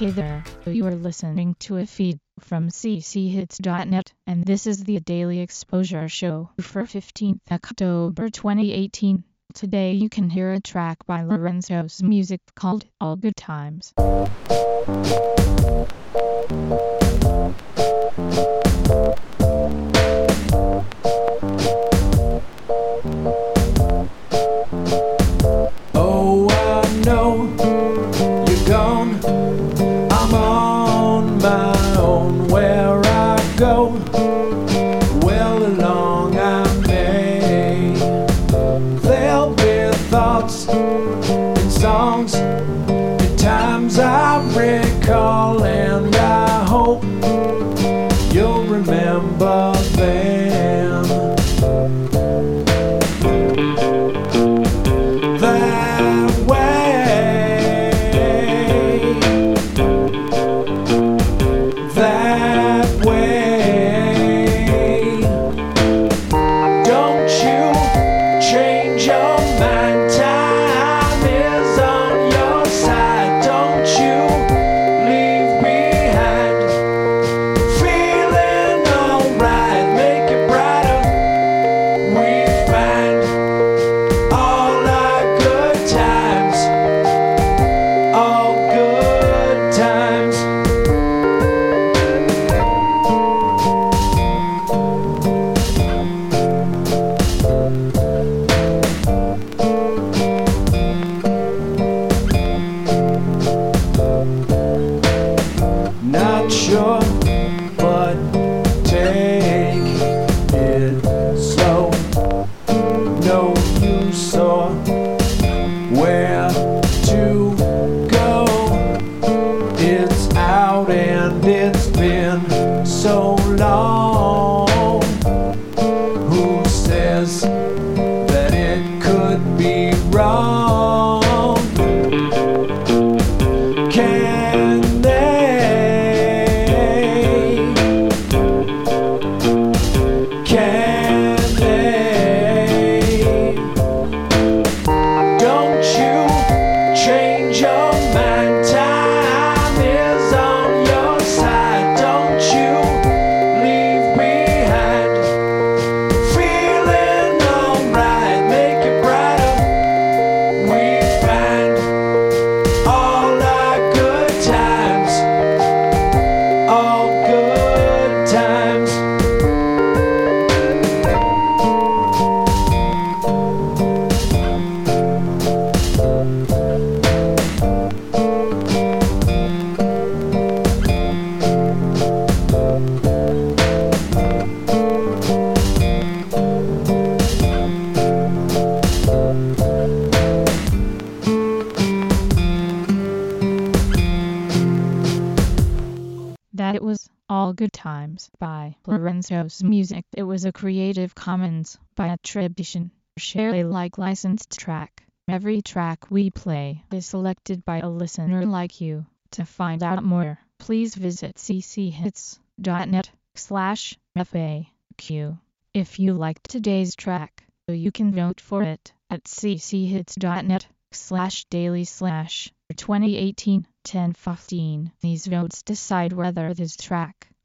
Hey there, you are listening to a feed from cchits.net, and this is the Daily Exposure Show for 15th October 2018. Today you can hear a track by Lorenzo's music called All Good Times. Oh, I know you're gone. That it could be wrong? All Good Times by Lorenzo's Music. It was a Creative Commons by attribution, share Alike licensed track. Every track we play is selected by a listener like you. To find out more, please visit cchits.net slash FAQ. If you liked today's track, you can vote for it at cchits.net slash daily slash 2018 1015. These votes decide whether this track